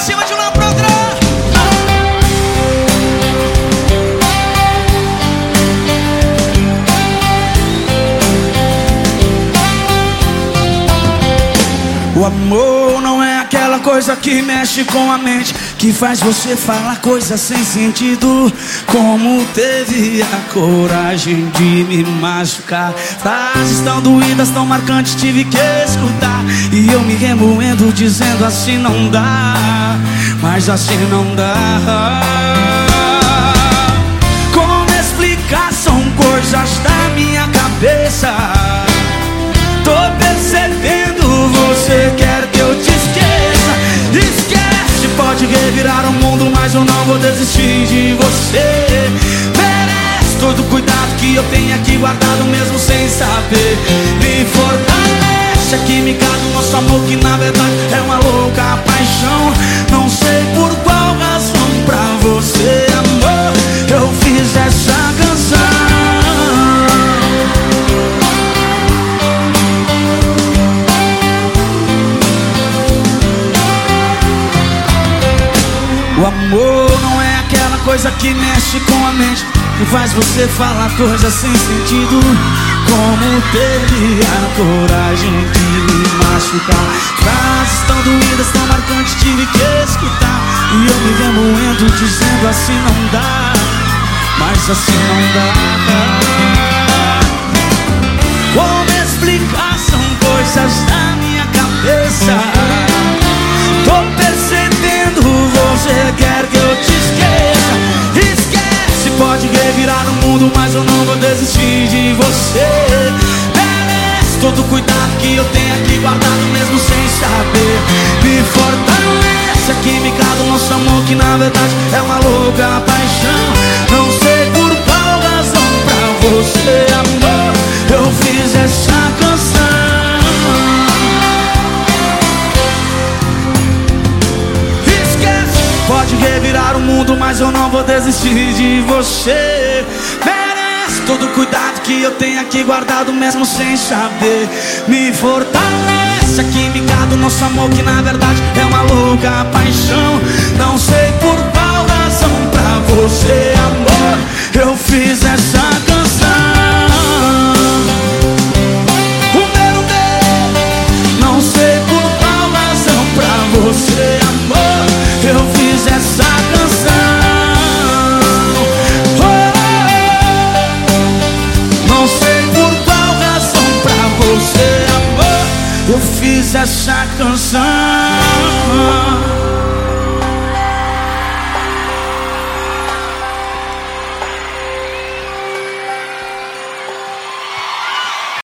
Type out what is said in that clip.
cima de uma programa. O amor não é aquela coisa que mexe com a mente, que faz você falar coisas sem sentido. Como teve a coragem de me machucar? Frases tão doídas, tão marcantes, tive que escutar. E eu me remoendo, dizendo assim não dá, mas assim não dá. Mas eu não vou desistir de você. Merece todo o cuidado que eu tenho aqui guardado, mesmo sem saber. Me fortalece a química do nosso amor, que na verdade é uma louca coisa que mexe com a mente Que faz você falar coisas sem sentido. Como teve a coragem de me machucar. Frases tão doídas, tão marcantes, tive que escutar. E eu me remoendo dizendo assim não dá. Mas assim não dá revirar o mundo, mas eu não vou desistir de você. Merece todo cuidado que eu tenho aqui guardado, mesmo sem saber. Me fortalece a química do nosso amor, que na verdade mas eu não vou desistir de você. Merece todo o cuidado que eu tenho aqui guardado, mesmo sem saber. Me fortalece a química do nosso amor, que na verdade é uma louca paixão. Não sei por qual razão pra você, amor, eu fiz essa canção. essa canção.